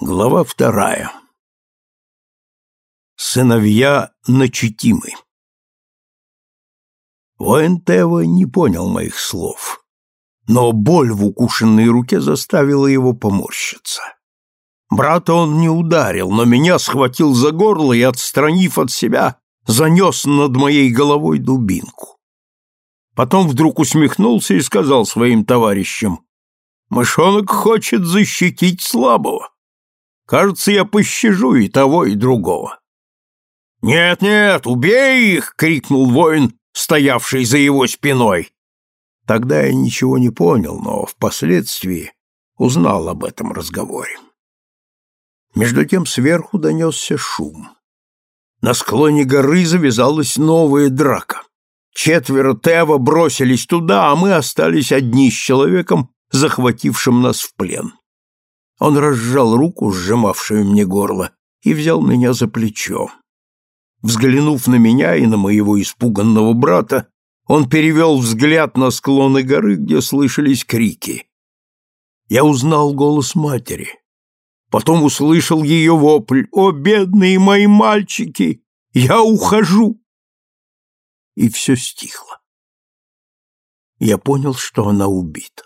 Глава вторая. Сыновья начитимы. Воин не понял моих слов, но боль в укушенной руке заставила его поморщиться. Брата он не ударил, но меня схватил за горло и, отстранив от себя, занес над моей головой дубинку. Потом вдруг усмехнулся и сказал своим товарищам, «Мышонок хочет защитить слабого. Кажется, я пощажу и того, и другого. «Нет, нет, убей их!» — крикнул воин, стоявший за его спиной. Тогда я ничего не понял, но впоследствии узнал об этом разговоре. Между тем сверху донесся шум. На склоне горы завязалась новая драка. Четверо Тева бросились туда, а мы остались одни с человеком, захватившим нас в плен. Он разжал руку, сжимавшую мне горло, и взял меня за плечо. Взглянув на меня и на моего испуганного брата, он перевел взгляд на склоны горы, где слышались крики. Я узнал голос матери. Потом услышал ее вопль «О, бедные мои мальчики! Я ухожу!» И все стихло. Я понял, что она убита.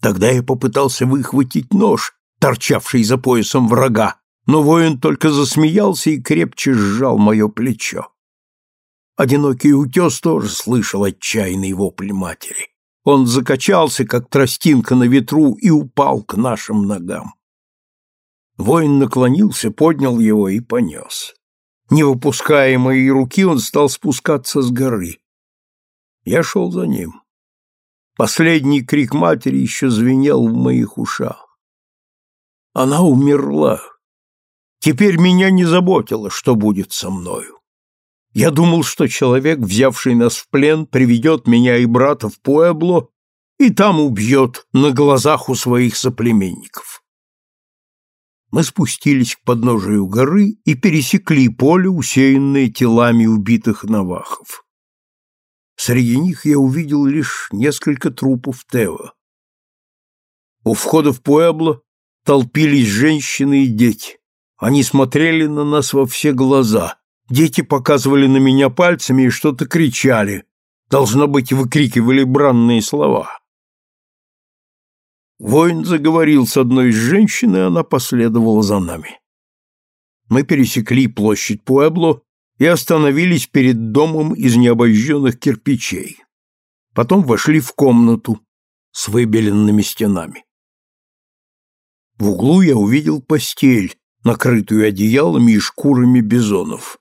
Тогда я попытался выхватить нож, торчавший за поясом врага, но воин только засмеялся и крепче сжал мое плечо. Одинокий утес тоже слышал отчаянный вопль матери. Он закачался, как тростинка на ветру, и упал к нашим ногам. Воин наклонился, поднял его и понес. Не выпуская моей руки, он стал спускаться с горы. Я шел за ним. Последний крик матери еще звенел в моих ушах. Она умерла. Теперь меня не заботило, что будет со мною. Я думал, что человек, взявший нас в плен, приведет меня и брата в Пуэбло и там убьет на глазах у своих соплеменников. Мы спустились к подножию горы и пересекли поле, усеянное телами убитых навахов. Среди них я увидел лишь несколько трупов Тео. У входа в Пуэбло толпились женщины и дети. Они смотрели на нас во все глаза. Дети показывали на меня пальцами и что-то кричали. Должно быть, выкрикивали бранные слова. Воин заговорил с одной из женщин, и она последовала за нами. Мы пересекли площадь Пуэбло и остановились перед домом из необожженных кирпичей. Потом вошли в комнату с выбеленными стенами. В углу я увидел постель, накрытую одеялами и шкурами бизонов.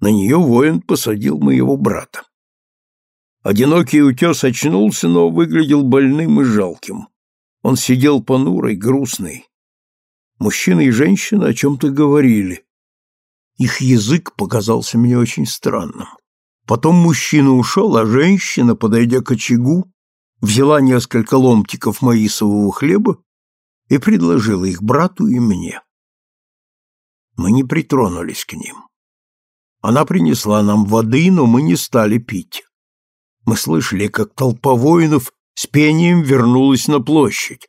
На нее воин посадил моего брата. Одинокий утес очнулся, но выглядел больным и жалким. Он сидел понурый, грустный. Мужчина и женщина о чем-то говорили. Их язык показался мне очень странным. Потом мужчина ушел, а женщина, подойдя к очагу, взяла несколько ломтиков маисового хлеба и предложила их брату и мне. Мы не притронулись к ним. Она принесла нам воды, но мы не стали пить. Мы слышали, как толпа воинов с пением вернулась на площадь,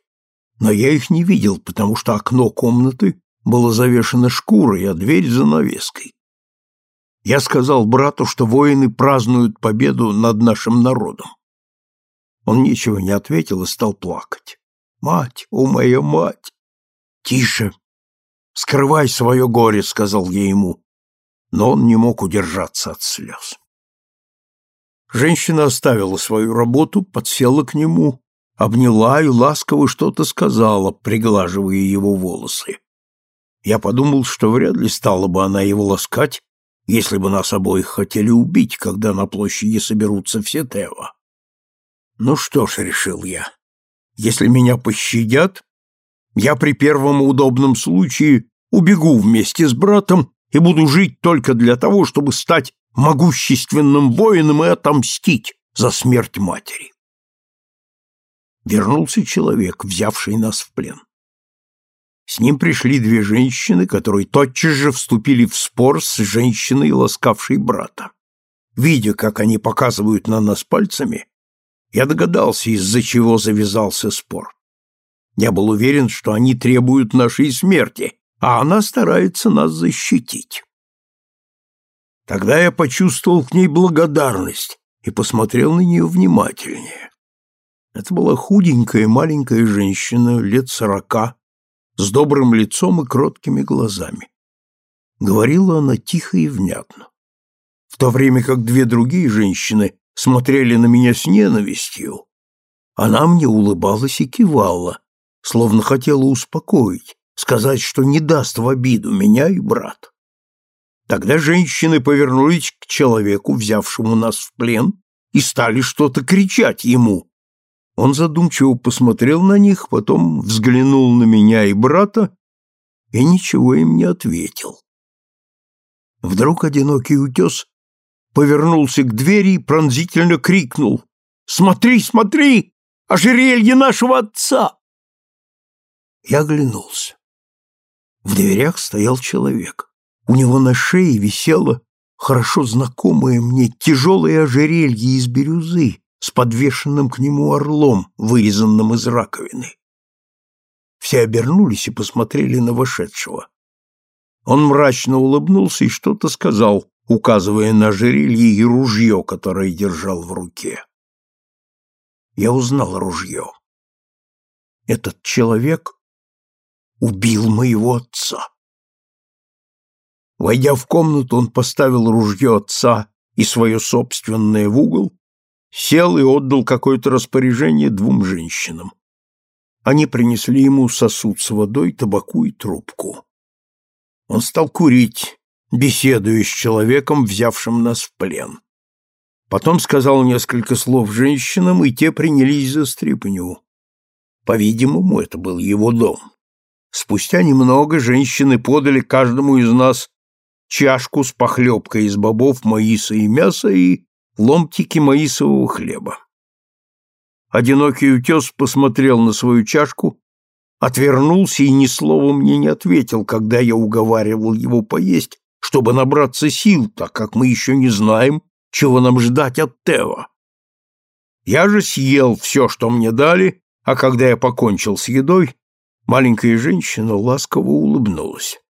но я их не видел, потому что окно комнаты было завешено шкурой, а дверь занавеской. Я сказал брату, что воины празднуют победу над нашим народом. Он ничего не ответил и стал плакать. «Мать, о моя мать!» «Тише! Скрывай свое горе!» — сказал я ему. Но он не мог удержаться от слез. Женщина оставила свою работу, подсела к нему, обняла и ласково что-то сказала, приглаживая его волосы. Я подумал, что вряд ли стала бы она его ласкать, если бы нас обоих хотели убить, когда на площади соберутся все Тева. Ну что ж, решил я, если меня пощадят, я при первом удобном случае убегу вместе с братом и буду жить только для того, чтобы стать могущественным воином и отомстить за смерть матери. Вернулся человек, взявший нас в плен. С ним пришли две женщины, которые тотчас же вступили в спор с женщиной, ласкавшей брата. Видя, как они показывают на нас пальцами, я догадался, из-за чего завязался спор. Я был уверен, что они требуют нашей смерти, а она старается нас защитить. Тогда я почувствовал к ней благодарность и посмотрел на нее внимательнее. Это была худенькая маленькая женщина лет сорока, с добрым лицом и кроткими глазами. Говорила она тихо и внятно. В то время как две другие женщины смотрели на меня с ненавистью, она мне улыбалась и кивала, словно хотела успокоить, сказать, что не даст в обиду меня и брат. Тогда женщины повернулись к человеку, взявшему нас в плен, и стали что-то кричать ему. Он задумчиво посмотрел на них, потом взглянул на меня и брата и ничего им не ответил. Вдруг одинокий утес повернулся к двери и пронзительно крикнул «Смотри, смотри! Ожерелье нашего отца!» Я оглянулся. В дверях стоял человек. У него на шее висело хорошо знакомое мне тяжелое ожерелье из бирюзы с подвешенным к нему орлом, вырезанным из раковины. Все обернулись и посмотрели на вошедшего. Он мрачно улыбнулся и что-то сказал, указывая на ожерелье и ружье, которое держал в руке. Я узнал ружье. Этот человек убил моего отца. Войдя в комнату, он поставил ружье отца и свое собственное в угол, сел и отдал какое-то распоряжение двум женщинам. Они принесли ему сосуд с водой, табаку и трубку. Он стал курить, беседуя с человеком, взявшим нас в плен. Потом сказал несколько слов женщинам, и те принялись за стряпню. По-видимому, это был его дом. Спустя немного женщины подали каждому из нас чашку с похлебкой из бобов, маиса и мяса и ломтики маисового хлеба. Одинокий утес посмотрел на свою чашку, отвернулся и ни слова мне не ответил, когда я уговаривал его поесть, чтобы набраться сил, так как мы еще не знаем, чего нам ждать от Тева. Я же съел все, что мне дали, а когда я покончил с едой, Маленькая женщина ласково улыбнулась.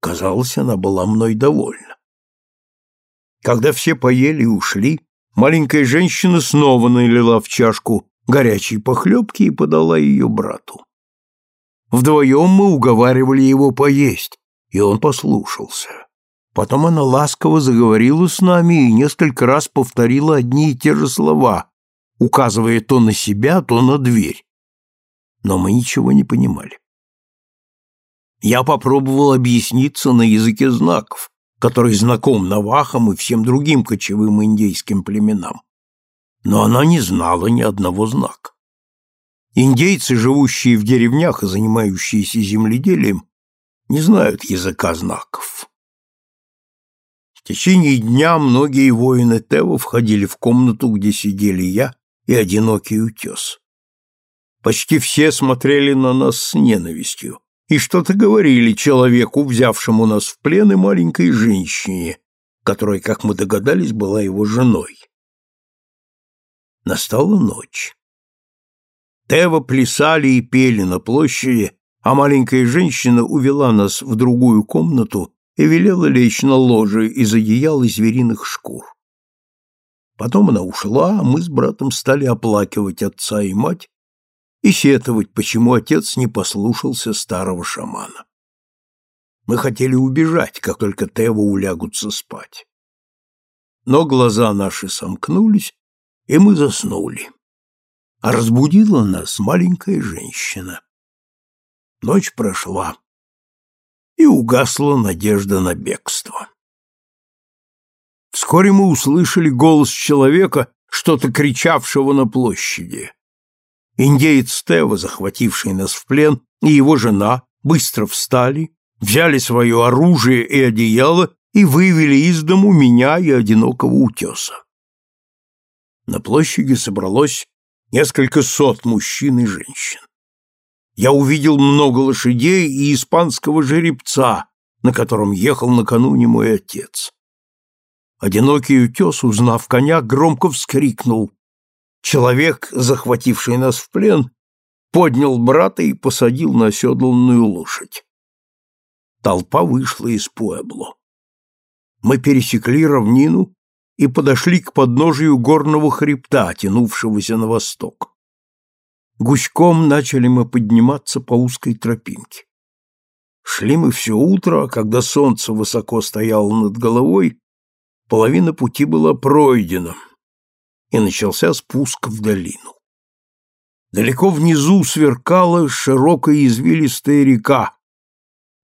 Казалось, она была мной довольна. Когда все поели и ушли, маленькая женщина снова налила в чашку горячей похлебки и подала ее брату. Вдвоем мы уговаривали его поесть, и он послушался. Потом она ласково заговорила с нами и несколько раз повторила одни и те же слова, указывая то на себя, то на дверь но мы ничего не понимали. Я попробовал объясниться на языке знаков, который знаком навахам и всем другим кочевым индейским племенам. Но она не знала ни одного знака. Индейцы, живущие в деревнях и занимающиеся земледелием, не знают языка знаков. В течение дня многие воины Тева входили в комнату, где сидели я и одинокий утес. Почти все смотрели на нас с ненавистью и что-то говорили человеку, взявшему нас в плен, и маленькой женщине, которая, как мы догадались, была его женой. Настала ночь. Тева плясали и пели на площади, а маленькая женщина увела нас в другую комнату и велела лечь на ложе из одеял и звериных шкур. Потом она ушла, а мы с братом стали оплакивать отца и мать и сетовать, почему отец не послушался старого шамана. Мы хотели убежать, как только Тева улягутся спать. Но глаза наши сомкнулись, и мы заснули. А разбудила нас маленькая женщина. Ночь прошла, и угасла надежда на бегство. Вскоре мы услышали голос человека, что-то кричавшего на площади. Индеец Тева, захвативший нас в плен, и его жена быстро встали, взяли свое оружие и одеяло и вывели из дому меня и одинокого утеса. На площади собралось несколько сот мужчин и женщин. Я увидел много лошадей и испанского жеребца, на котором ехал накануне мой отец. Одинокий утес, узнав коня, громко вскрикнул Человек, захвативший нас в плен, поднял брата и посадил на оседланную лошадь. Толпа вышла из Пуэбло. Мы пересекли равнину и подошли к подножию горного хребта, тянувшегося на восток. Гуськом начали мы подниматься по узкой тропинке. Шли мы все утро, а когда солнце высоко стояло над головой, половина пути была пройдена, и начался спуск в долину. Далеко внизу сверкала широкая извилистая река,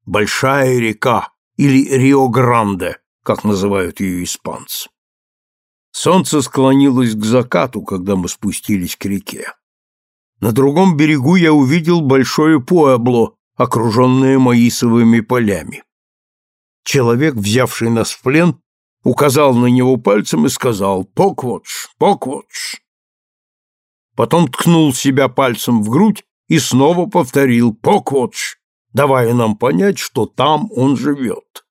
Большая река или Рио-Гранде, как называют ее испанцы. Солнце склонилось к закату, когда мы спустились к реке. На другом берегу я увидел большое Пуэбло, окруженное маисовыми полями. Человек, взявший нас в плен, указал на него пальцем и сказал «Поквотш! Поквотш!». Потом ткнул себя пальцем в грудь и снова повторил «Поквотш!», давая нам понять, что там он живет.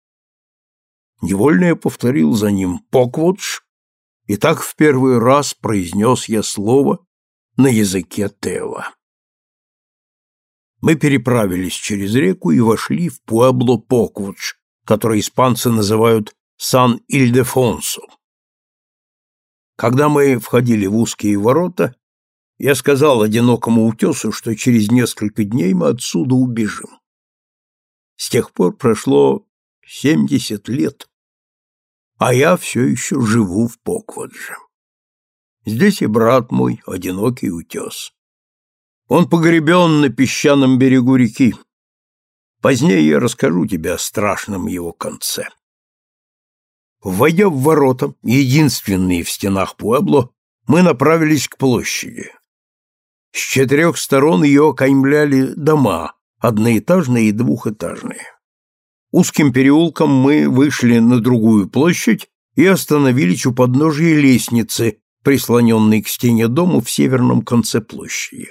Невольно я повторил за ним «Поквотш!», и так в первый раз произнес я слово на языке Тева. Мы переправились через реку и вошли в Пуэбло-Поквудж, который испанцы называют Сан-Ильдефонсо. Когда мы входили в узкие ворота, я сказал одинокому утесу, что через несколько дней мы отсюда убежим. С тех пор прошло семьдесят лет, а я все еще живу в Поквадже. Здесь и брат мой, одинокий утес. Он погребен на песчаном берегу реки. Позднее я расскажу тебе о страшном его конце. Войдя в ворота, единственные в стенах Пуэбло, мы направились к площади. С четырех сторон ее окаймляли дома, одноэтажные и двухэтажные. Узким переулком мы вышли на другую площадь и остановились у подножия лестницы, прислоненной к стене дома в северном конце площади.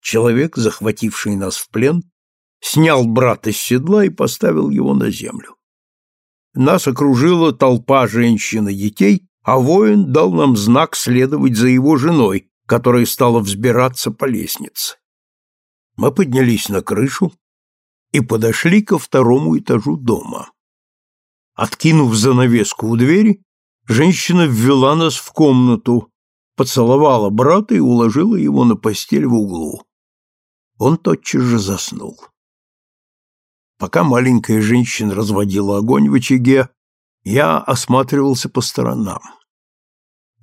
Человек, захвативший нас в плен, снял брата с седла и поставил его на землю. Нас окружила толпа женщин и детей, а воин дал нам знак следовать за его женой, которая стала взбираться по лестнице. Мы поднялись на крышу и подошли ко второму этажу дома. Откинув занавеску у двери, женщина ввела нас в комнату, поцеловала брата и уложила его на постель в углу. Он тотчас же заснул. Пока маленькая женщина разводила огонь в очаге, я осматривался по сторонам.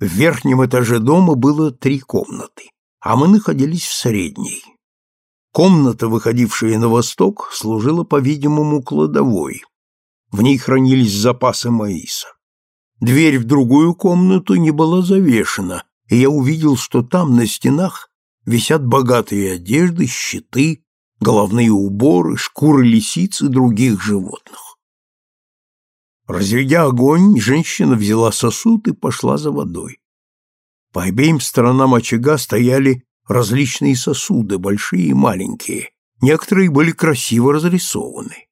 В верхнем этаже дома было три комнаты, а мы находились в средней. Комната, выходившая на восток, служила, по-видимому, кладовой. В ней хранились запасы маиса. Дверь в другую комнату не была завешена, и я увидел, что там на стенах висят богатые одежды, щиты, головные уборы, шкуры лисиц и других животных. Разведя огонь, женщина взяла сосуд и пошла за водой. По обеим сторонам очага стояли различные сосуды, большие и маленькие. Некоторые были красиво разрисованы.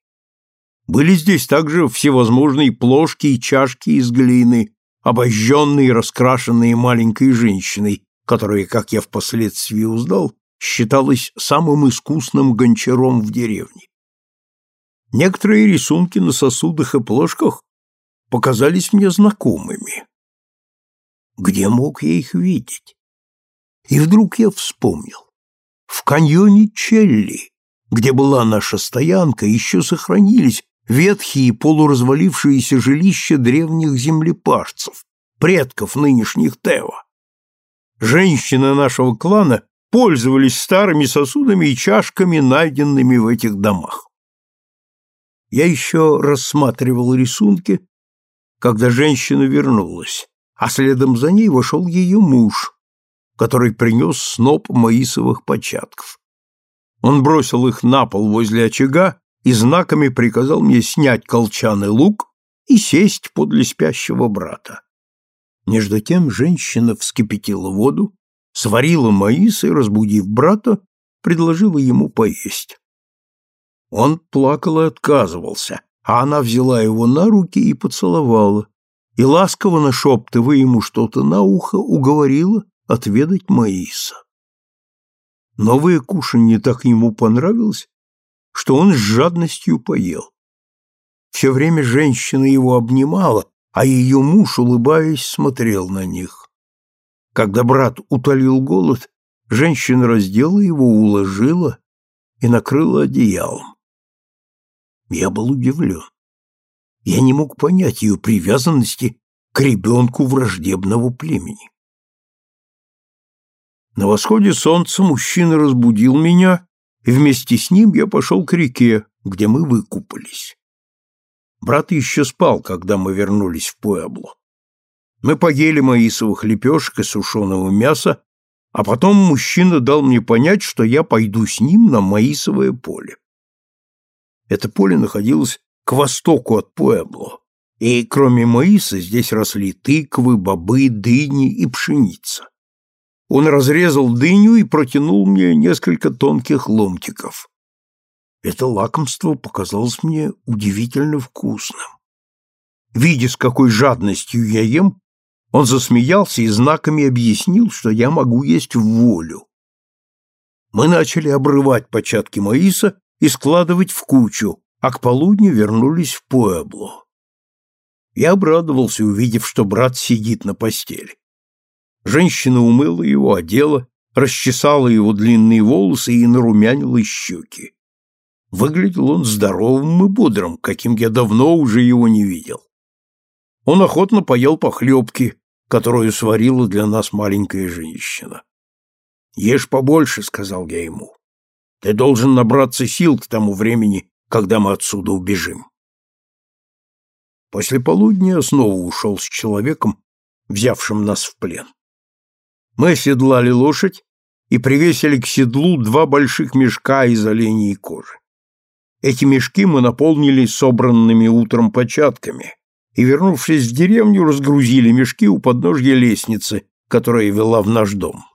Были здесь также всевозможные плошки и чашки из глины, обожженные и раскрашенные маленькой женщиной, которое, как я впоследствии узнал, считалось самым искусным гончаром в деревне. Некоторые рисунки на сосудах и плошках показались мне знакомыми. Где мог я их видеть? И вдруг я вспомнил. В каньоне Челли, где была наша стоянка, еще сохранились ветхие полуразвалившиеся жилища древних землепашцев, предков нынешних Тева. Женщины нашего клана пользовались старыми сосудами и чашками, найденными в этих домах. Я еще рассматривал рисунки, когда женщина вернулась, а следом за ней вошел ее муж, который принес сноп маисовых початков. Он бросил их на пол возле очага и знаками приказал мне снять колчан и лук и сесть подле спящего брата. Между тем женщина вскипятила воду, сварила маис и, разбудив брата, предложила ему поесть. Он плакал и отказывался, а она взяла его на руки и поцеловала, и, ласково нашептывая ему что-то на ухо, уговорила отведать маиса. Новое кушанье так ему понравилось, что он с жадностью поел. Все время женщина его обнимала, а ее муж, улыбаясь, смотрел на них. Когда брат утолил голод, женщина раздела его, уложила и накрыла одеялом. Я был удивлен. Я не мог понять ее привязанности к ребенку враждебного племени. На восходе солнца мужчина разбудил меня, и вместе с ним я пошел к реке, где мы выкупались. Брат еще спал, когда мы вернулись в Пуэбло. Мы поели маисовых лепешек и сушеного мяса, а потом мужчина дал мне понять, что я пойду с ним на маисовое поле. Это поле находилось к востоку от Пуэбло, и кроме маиса здесь росли тыквы, бобы, дыни и пшеница. Он разрезал дыню и протянул мне несколько тонких ломтиков. Это лакомство показалось мне удивительно вкусным. Видя, с какой жадностью я ем, он засмеялся и знаками объяснил, что я могу есть в волю. Мы начали обрывать початки маиса и складывать в кучу, а к полудню вернулись в Пуэбло. Я обрадовался, увидев, что брат сидит на постели. Женщина умыла его, одела, расчесала его длинные волосы и нарумянила щеки. Выглядел он здоровым и бодрым, каким я давно уже его не видел. Он охотно поел похлебки, которую сварила для нас маленькая женщина. «Ешь побольше», — сказал я ему. «Ты должен набраться сил к тому времени, когда мы отсюда убежим». После полудня снова ушел с человеком, взявшим нас в плен. Мы оседлали лошадь и привесили к седлу два больших мешка из оленей кожи. Эти мешки мы наполнили собранными утром початками и, вернувшись в деревню, разгрузили мешки у подножья лестницы, которая вела в наш дом.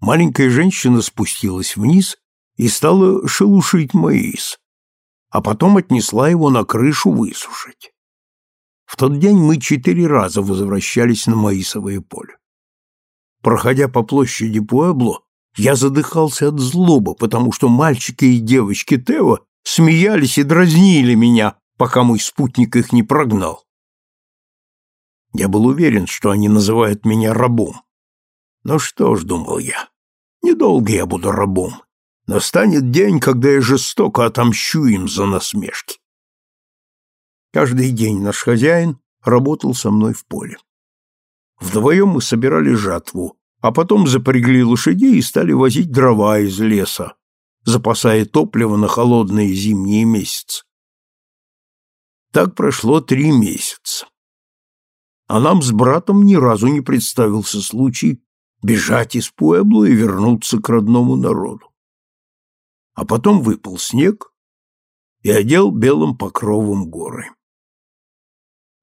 Маленькая женщина спустилась вниз и стала шелушить маис, а потом отнесла его на крышу высушить. В тот день мы четыре раза возвращались на маисовое поле. Проходя по площади Пуэбло, я задыхался от злобы, потому что мальчики и девочки Тео смеялись и дразнили меня, пока мой спутник их не прогнал. Я был уверен, что они называют меня рабом. Ну что ж, думал я, недолго я буду рабом. Настанет день, когда я жестоко отомщу им за насмешки. Каждый день наш хозяин работал со мной в поле. Вдвоем мы собирали жатву, а потом запрягли лошадей и стали возить дрова из леса, запасая топливо на холодные зимние месяцы. Так прошло три месяца. А нам с братом ни разу не представился случай бежать из Пуэбло и вернуться к родному народу. А потом выпал снег и одел белым покровом горы.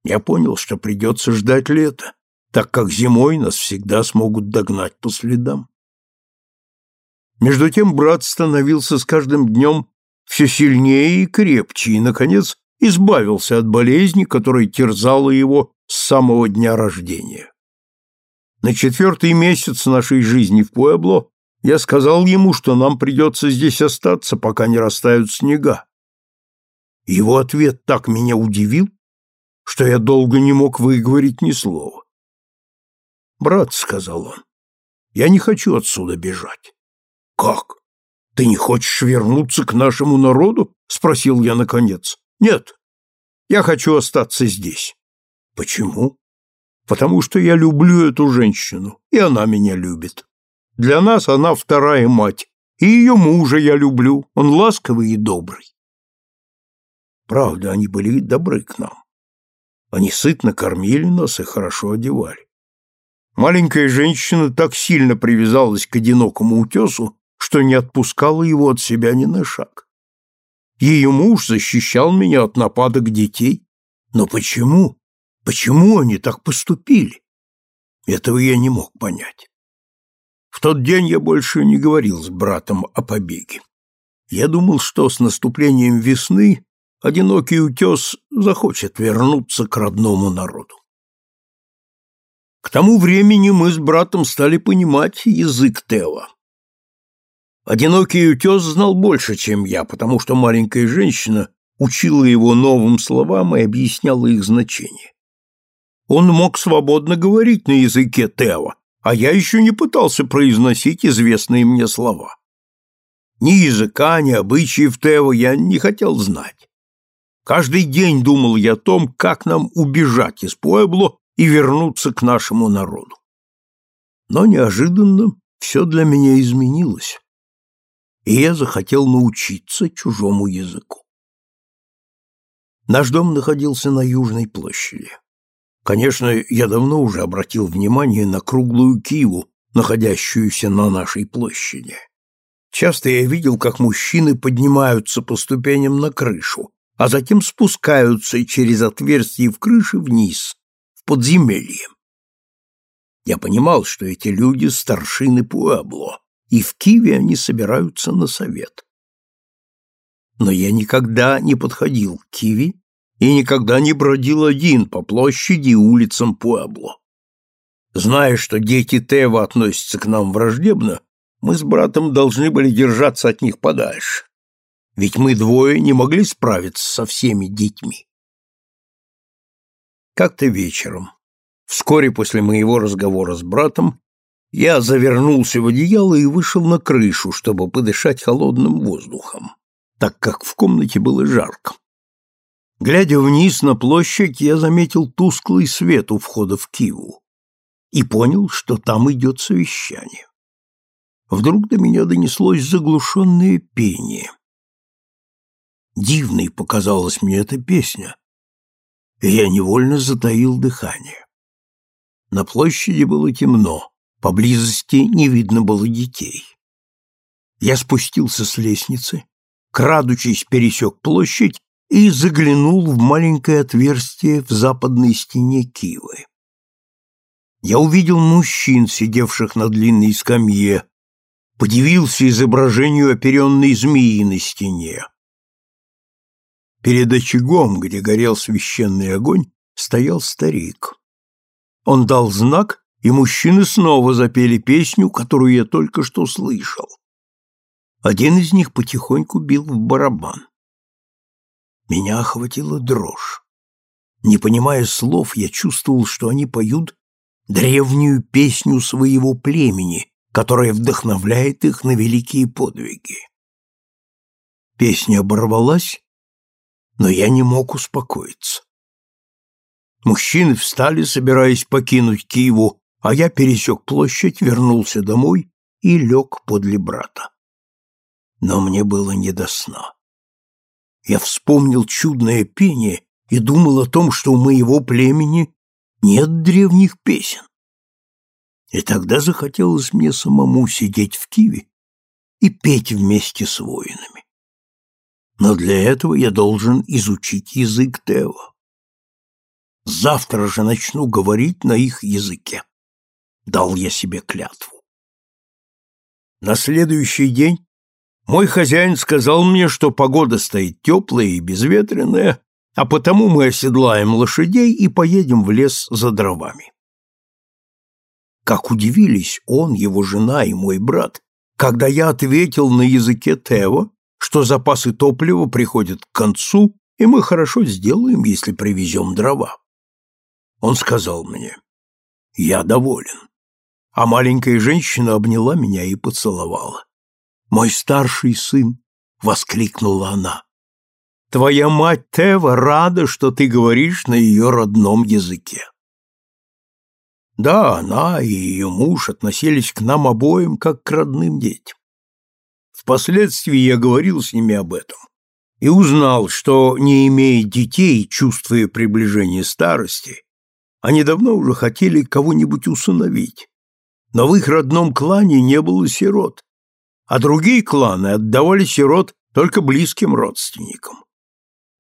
Я понял, что придется ждать лета, так как зимой нас всегда смогут догнать по следам. Между тем брат становился с каждым днем все сильнее и крепче, и, наконец, избавился от болезни, которая терзала его с самого дня рождения. На четвертый месяц нашей жизни в Пуэбло я сказал ему, что нам придется здесь остаться, пока не растают снега. Его ответ так меня удивил, что я долго не мог выговорить ни слова. «Брат», — сказал он, — «я не хочу отсюда бежать». «Как? Ты не хочешь вернуться к нашему народу?» — спросил я наконец. «Нет, я хочу остаться здесь». «Почему?» «Потому что я люблю эту женщину, и она меня любит. Для нас она вторая мать, и ее мужа я люблю, он ласковый и добрый». Правда, они были добры к нам. Они сытно кормили нас и хорошо одевали. Маленькая женщина так сильно привязалась к одинокому утесу, что не отпускала его от себя ни на шаг. Ее муж защищал меня от нападок детей. Но почему? Почему они так поступили? Этого я не мог понять. В тот день я больше не говорил с братом о побеге. Я думал, что с наступлением весны одинокий утес захочет вернуться к родному народу. К тому времени мы с братом стали понимать язык Тео. Одинокий утес знал больше, чем я, потому что маленькая женщина учила его новым словам и объясняла их значение. Он мог свободно говорить на языке Тео, а я еще не пытался произносить известные мне слова. Ни языка, ни обычаев Тео я не хотел знать. Каждый день думал я о том, как нам убежать из Пуэбло и вернуться к нашему народу. Но неожиданно все для меня изменилось и я захотел научиться чужому языку. Наш дом находился на Южной площади. Конечно, я давно уже обратил внимание на круглую киву, находящуюся на нашей площади. Часто я видел, как мужчины поднимаются по ступеням на крышу, а затем спускаются через отверстие в крыше вниз, в подземелье. Я понимал, что эти люди старшины Пуэбло, и в Киеве они собираются на совет. Но я никогда не подходил к Киви и никогда не бродил один по площади и улицам Пуэбло. Зная, что дети Тева относятся к нам враждебно, мы с братом должны были держаться от них подальше, ведь мы двое не могли справиться со всеми детьми. Как-то вечером, вскоре после моего разговора с братом, я завернулся в одеяло и вышел на крышу, чтобы подышать холодным воздухом, так как в комнате было жарко. Глядя вниз на площадь, я заметил тусклый свет у входа в Киву и понял, что там идет совещание. Вдруг до меня донеслось заглушенное пение. Дивной показалась мне эта песня, и я невольно затаил дыхание. На площади было темно, Поблизости не видно было детей. Я спустился с лестницы, крадучись пересек площадь и заглянул в маленькое отверстие в западной стене Кивы. Я увидел мужчин, сидевших на длинной скамье, подивился изображению оперенной змеи на стене. Перед очагом, где горел священный огонь, стоял старик. Он дал знак, и мужчины снова запели песню, которую я только что слышал. Один из них потихоньку бил в барабан. Меня охватила дрожь. Не понимая слов, я чувствовал, что они поют древнюю песню своего племени, которая вдохновляет их на великие подвиги. Песня оборвалась, но я не мог успокоиться. Мужчины встали, собираясь покинуть Киеву, а я пересек площадь, вернулся домой и лег подле брата. Но мне было не до сна. Я вспомнил чудное пение и думал о том, что у моего племени нет древних песен. И тогда захотелось мне самому сидеть в Киве и петь вместе с воинами. Но для этого я должен изучить язык Тева. Завтра же начну говорить на их языке дал я себе клятву. На следующий день мой хозяин сказал мне, что погода стоит теплая и безветренная, а потому мы оседлаем лошадей и поедем в лес за дровами. Как удивились он, его жена и мой брат, когда я ответил на языке Тева, что запасы топлива приходят к концу, и мы хорошо сделаем, если привезем дрова. Он сказал мне, я доволен а маленькая женщина обняла меня и поцеловала. «Мой старший сын!» — воскликнула она. «Твоя мать Тева рада, что ты говоришь на ее родном языке». Да, она и ее муж относились к нам обоим как к родным детям. Впоследствии я говорил с ними об этом и узнал, что, не имея детей, чувствуя приближение старости, они давно уже хотели кого-нибудь усыновить, но в их родном клане не было сирот, а другие кланы отдавали сирот только близким родственникам.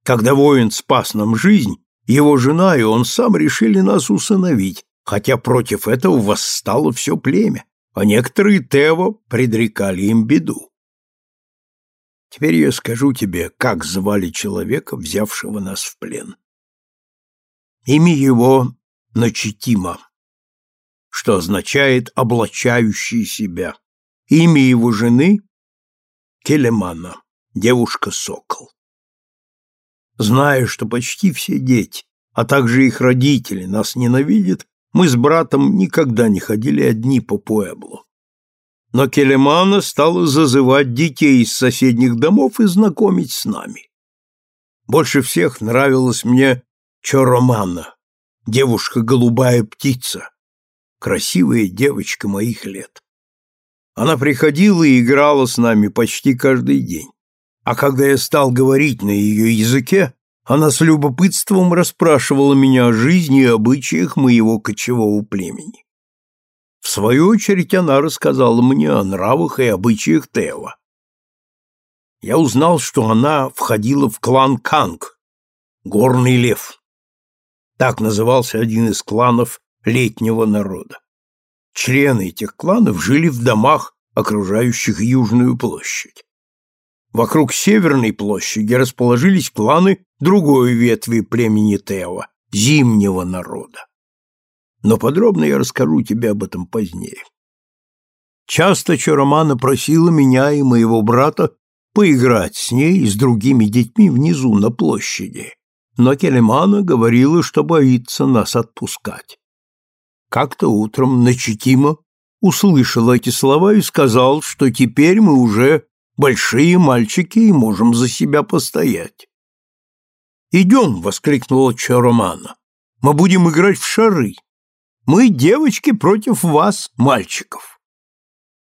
Когда воин спас нам жизнь, его жена и он сам решили нас усыновить, хотя против этого восстало все племя, а некоторые Тево предрекали им беду. Теперь я скажу тебе, как звали человека, взявшего нас в плен. Имя его Начитима что означает «облачающий себя». Имя его жены Келемана, девушка-сокол. Зная, что почти все дети, а также их родители нас ненавидят, мы с братом никогда не ходили одни по Пуэблу. Но Келемана стала зазывать детей из соседних домов и знакомить с нами. Больше всех нравилась мне Чоромана, девушка-голубая птица, красивая девочка моих лет. Она приходила и играла с нами почти каждый день. А когда я стал говорить на ее языке, она с любопытством расспрашивала меня о жизни и обычаях моего кочевого племени. В свою очередь она рассказала мне о нравах и обычаях Тева. Я узнал, что она входила в клан Канг, горный лев. Так назывался один из кланов летнего народа. Члены этих кланов жили в домах, окружающих Южную площадь. Вокруг Северной площади расположились кланы другой ветви племени Тева, зимнего народа. Но подробно я расскажу тебе об этом позднее. Часто Чаромана просила меня и моего брата поиграть с ней и с другими детьми внизу на площади, но Келемана говорила, что боится нас отпускать. Как-то утром Начитима услышал эти слова и сказал, что теперь мы уже большие мальчики и можем за себя постоять. «Идем!» — воскликнула Чаромана. «Мы будем играть в шары. Мы девочки против вас, мальчиков».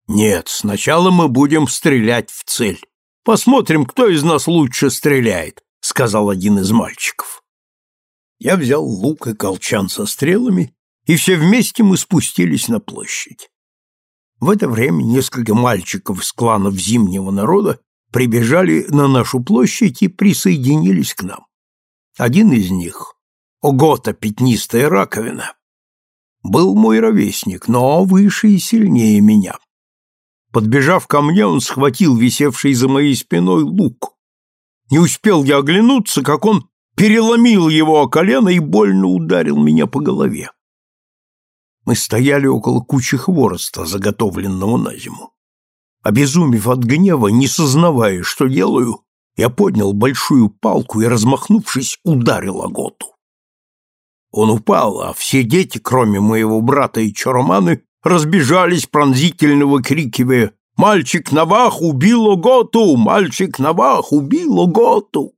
«Нет, сначала мы будем стрелять в цель. Посмотрим, кто из нас лучше стреляет», — сказал один из мальчиков. Я взял лук и колчан со стрелами и все вместе мы спустились на площадь. В это время несколько мальчиков из кланов Зимнего народа прибежали на нашу площадь и присоединились к нам. Один из них, Огота Пятнистая Раковина, был мой ровесник, но выше и сильнее меня. Подбежав ко мне, он схватил висевший за моей спиной лук. Не успел я оглянуться, как он переломил его о колено и больно ударил меня по голове. Мы стояли около кучи хвороста, заготовленного на зиму. Обезумев от гнева, не сознавая, что делаю, я поднял большую палку и, размахнувшись, ударил Аготу. Он упал, а все дети, кроме моего брата и Чароманы, разбежались, пронзительно выкрикивая «Мальчик Навах убил Оготу! Мальчик Навах убил Оготу!»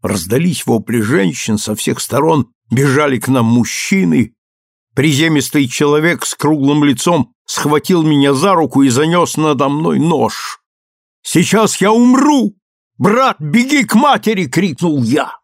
Раздались вопли женщин, со всех сторон бежали к нам мужчины, Приземистый человек с круглым лицом схватил меня за руку и занес надо мной нож. «Сейчас я умру! Брат, беги к матери!» — крикнул я.